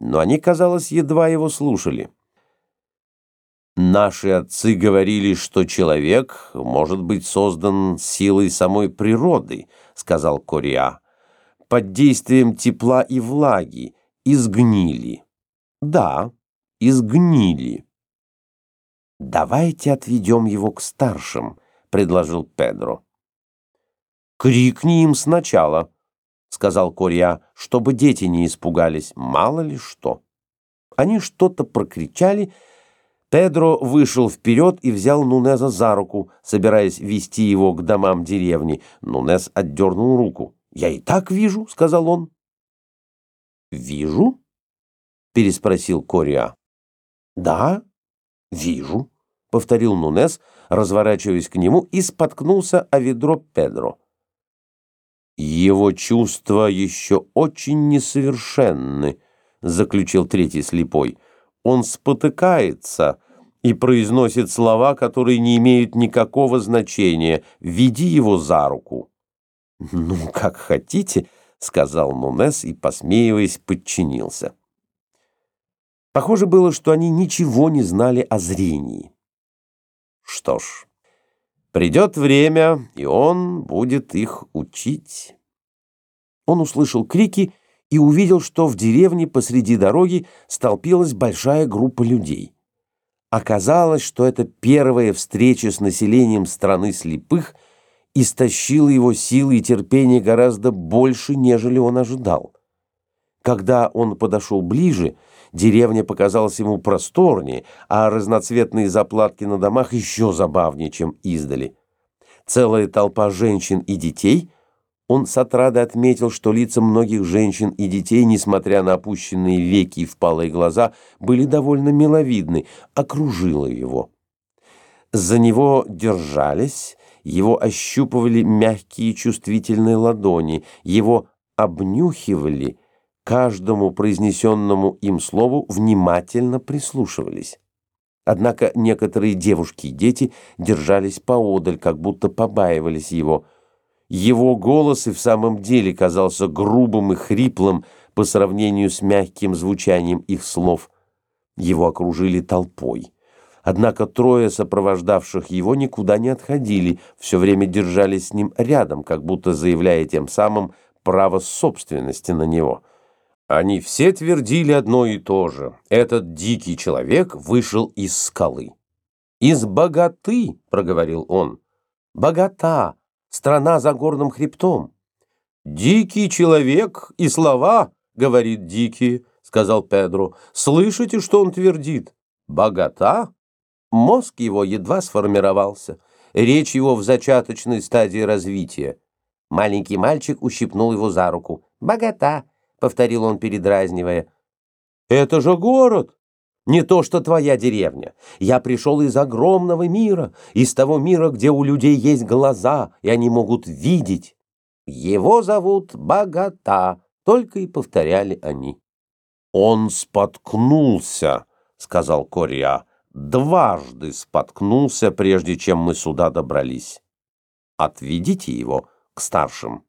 но они, казалось, едва его слушали. Наши отцы говорили, что человек может быть создан силой самой природы, сказал Кориа, под действием тепла и влаги, изгнили. Да, изгнили. Давайте отведем его к старшим, предложил Педро. Крикни им сначала, сказал Кориа, чтобы дети не испугались, мало ли что. Они что-то прокричали, Педро вышел вперед и взял Нунеза за руку, собираясь вести его к домам деревни. Нунез отдернул руку. «Я и так вижу», — сказал он. «Вижу?» — переспросил Кориа. «Да, вижу», — повторил Нунес, разворачиваясь к нему, и споткнулся о ведро Педро. «Его чувства еще очень несовершенны», — заключил третий слепой он спотыкается и произносит слова, которые не имеют никакого значения. Веди его за руку. «Ну, как хотите», — сказал Мунес и, посмеиваясь, подчинился. Похоже было, что они ничего не знали о зрении. Что ж, придет время, и он будет их учить. Он услышал крики и увидел, что в деревне посреди дороги столпилась большая группа людей. Оказалось, что это первая встреча с населением страны слепых истощила его силы и терпение гораздо больше, нежели он ожидал. Когда он подошел ближе, деревня показалась ему просторнее, а разноцветные заплатки на домах еще забавнее, чем издали. Целая толпа женщин и детей – он с отрадой отметил, что лица многих женщин и детей, несмотря на опущенные веки и впалые глаза, были довольно миловидны, окружило его. За него держались, его ощупывали мягкие чувствительные ладони, его обнюхивали, каждому произнесенному им слову внимательно прислушивались. Однако некоторые девушки и дети держались поодаль, как будто побаивались его – его голос и в самом деле казался грубым и хриплым по сравнению с мягким звучанием их слов. Его окружили толпой. Однако трое сопровождавших его никуда не отходили, все время держались с ним рядом, как будто заявляя тем самым право собственности на него. Они все твердили одно и то же. Этот дикий человек вышел из скалы. «Из богаты», — проговорил он, — «богата» страна за горным хребтом. «Дикий человек и слова, — говорит дикий, — сказал Педро. Слышите, что он твердит? Богата? Мозг его едва сформировался. Речь его в зачаточной стадии развития. Маленький мальчик ущипнул его за руку. «Богата!» — повторил он, передразнивая. «Это же город!» Не то, что твоя деревня. Я пришел из огромного мира, из того мира, где у людей есть глаза, и они могут видеть. Его зовут Богата, только и повторяли они. Он споткнулся, сказал Корья. Дважды споткнулся, прежде чем мы сюда добрались. Отведите его к старшим.